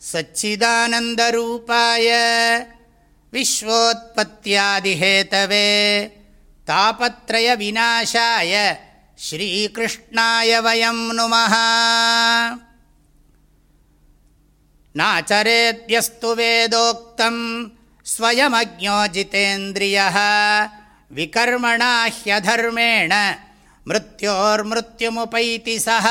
सच्चिदानन्दरूपाय विश्वोत्पत्यादिहेतवे तापत्रयविनाशाय श्रीकृष्णाय वयं नुमः। नाचरेद्यस्तु वेदोक्तम् स्वयमज्ञोजितेन्द्रियः विकर्मणा ह्यधर्मेण मृत्योर्मृत्युमुपैति सः।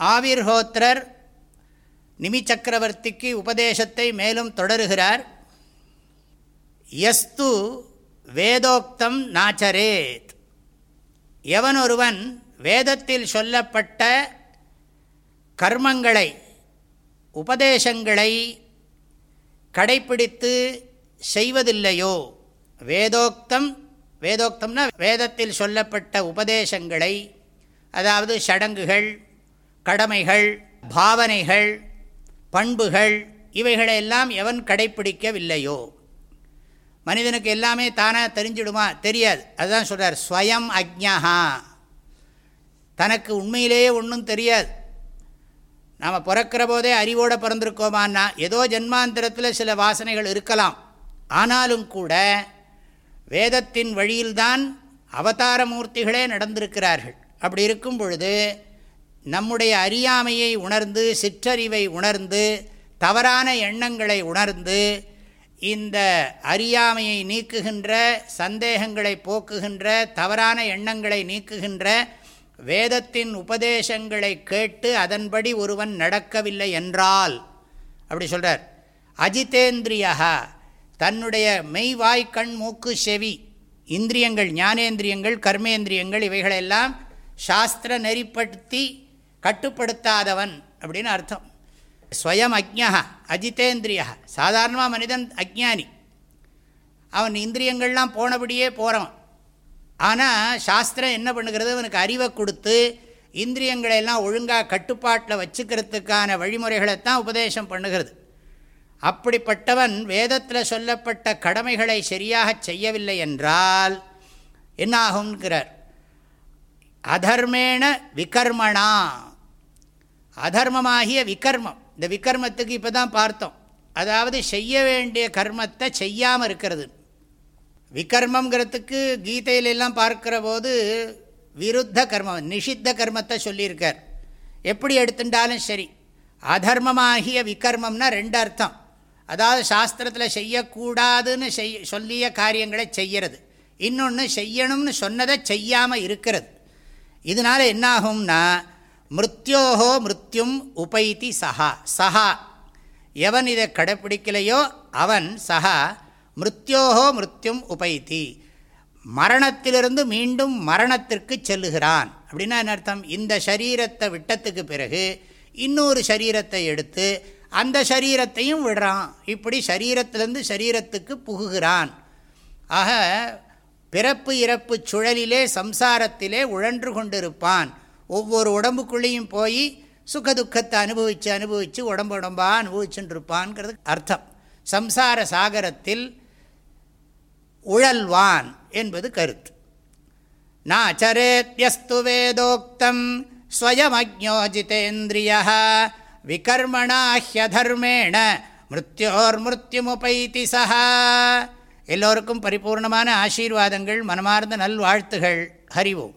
ஆவிர்ஹோத்திரர் நிமி சக்கரவர்த்திக்கு உபதேசத்தை மேலும் தொடருகிறார். எஸ்து வேதோக்தம் நாச்சரேத். எவனொருவன் வேதத்தில் சொல்லப்பட்ட கர்மங்களை உபதேசங்களை கடைப்பிடித்து செய்வதில்லையோ? வேதோக்தம் வேதோக்தம்னா வேதத்தில் சொல்லப்பட்ட உபதேசங்களை அதாவது சடங்குகள் கடமைகள் பாவனைகள் பண்புகள் இவைகளையெல்லாம் எவன் கடைப்பிடிக்கவில்லையோ? மனிதனுக்கு எல்லாமே தானாக தெரிஞ்சிடுமா? தெரியாது. அதுதான் சொல்கிறார் ஸ்வயம் அக்ஞா தனக்கு உண்மையிலேயே ஒன்றும் தெரியாது. நாம் பிறக்கிற போதே அறிவோடு பிறந்திருக்கோமான்னா ஏதோ ஜென்மாந்திரத்தில் சில வாசனைகள் இருக்கலாம். ஆனாலும் கூட வேதத்தின் வழியில்தான் அவதார மூர்த்திகளே நடந்திருக்கிறார்கள். அப்படி இருக்கும் பொழுது நம்முடைய அறியாமையை உணர்ந்து சிற்றறிவை உணர்ந்து தவறான எண்ணங்களை உணர்ந்து இந்த அறியாமையை நீக்குகின்ற சந்தேகங்களை போக்குகின்ற தவறான எண்ணங்களை நீக்குகின்ற வேதத்தின் உபதேசங்களை கேட்டு அதன்படி ஒருவன் நடக்கவில்லை என்றால் அப்படி சொல்கிறார் அஜிதேந்திரியா தன்னுடைய மெய்வாய் கண் மூக்கு செவி இந்திரியங்கள் ஞானேந்திரியங்கள் கர்மேந்திரியங்கள் இவைகளெல்லாம் சாஸ்திர நெறிப்படுத்தி கட்டுப்படுத்தாதவன் அப்படின்னு அர்த்தம். ஸ்வயம் அக்ஞா அஜிதேந்திரியா சாதாரணமாக மனிதன் அஜ்ஞானி அவன் இந்திரியங்கள்லாம் போனபடியே போகிறவன் ஆனால் சாஸ்திரம் என்ன பண்ணுகிறது? அவனுக்கு அறிவை கொடுத்து இந்திரியங்களையெல்லாம் ஒழுங்காக கட்டுப்பாட்டில் வச்சுக்கிறதுக்கான வழிமுறைகளைத்தான் உபதேசம் பண்ணுகிறது. அப்படிப்பட்டவன் வேதத்தில் சொல்லப்பட்ட கடமைகளை சரியாக செய்யவில்லை என்றால் என்னாகுங்கிறார் அதர்மேண விகர்மணா அதர்மமாகிய விகர்மம். இந்த விகர்மத்துக்கு இப்போ தான் பார்த்தோம். அதாவது செய்ய வேண்டிய கர்மத்தை செய்யாமல் இருக்கிறது. விகர்மங்கிறதுக்கு கீதையிலெல்லாம் பார்க்கிற போது விருத்த கர்மம் நிஷித்த கர்மத்தை சொல்லியிருக்கார். எப்படி எடுத்துட்டாலும் சரி. அதர்மமாகிய விகர்மம்னா ரெண்டு அர்த்தம். அதாவது சாஸ்திரத்தில் செய்யக்கூடாதுன்னு செய் சொல்லிய காரியங்களை செய்கிறது இன்னொன்று செய்யணும்னு சொன்னதை செய்யாமல் இருக்கிறது. இதனால் என்னாகும்னா மிருத்யோகோ மிருத்யும் உபைத்தி சஹா. சஹா. எவன் இதை கடைப்பிடிக்கலையோ அவன் சஹா. மிருத்யோகோ மிருத்யும் உபைத்தி. மரணத்திலிருந்து மீண்டும் மரணத்திற்கு செல்லுகிறான். அப்படின்னா என்ன அர்த்தம்? இந்த சரீரத்தை விட்டத்துக்கு பிறகு இன்னொரு சரீரத்தை எடுத்து அந்த சரீரத்தையும் விடுறான். இப்படி சரீரத்திலேருந்து சரீரத்துக்கு புகுகிறான். ஆக பிறப்பு இறப்பு சுழலிலே சம்சாரத்திலே உழன்று கொண்டிருப்பான். ஒவ்வொரு உடம்புக்குள்ளேயும் போய் சுகதுக்கத்தை அனுபவித்து அனுபவித்து உடம்பு உடம்பாக அனுபவிச்சுட்டு இருப்பான்ங்கிறது அர்த்தம். சம்சார சாகரத்தில் உழல்வான் என்பது கருத்து. நாச்சரேத்யஸ்து வேதோக்தம் ஸ்வயமஜோஜிதேந்திரிய விகர்மணாஹ்யதர்மேண மிருத்யோர் மிருத்யுமுபைத்தி சஹா எல்லோருக்கும் பரிபூர்ணமான ஆசீர்வாதங்கள் மனமார்ந்த நல்வாழ்த்துகள். ஹரிவோம்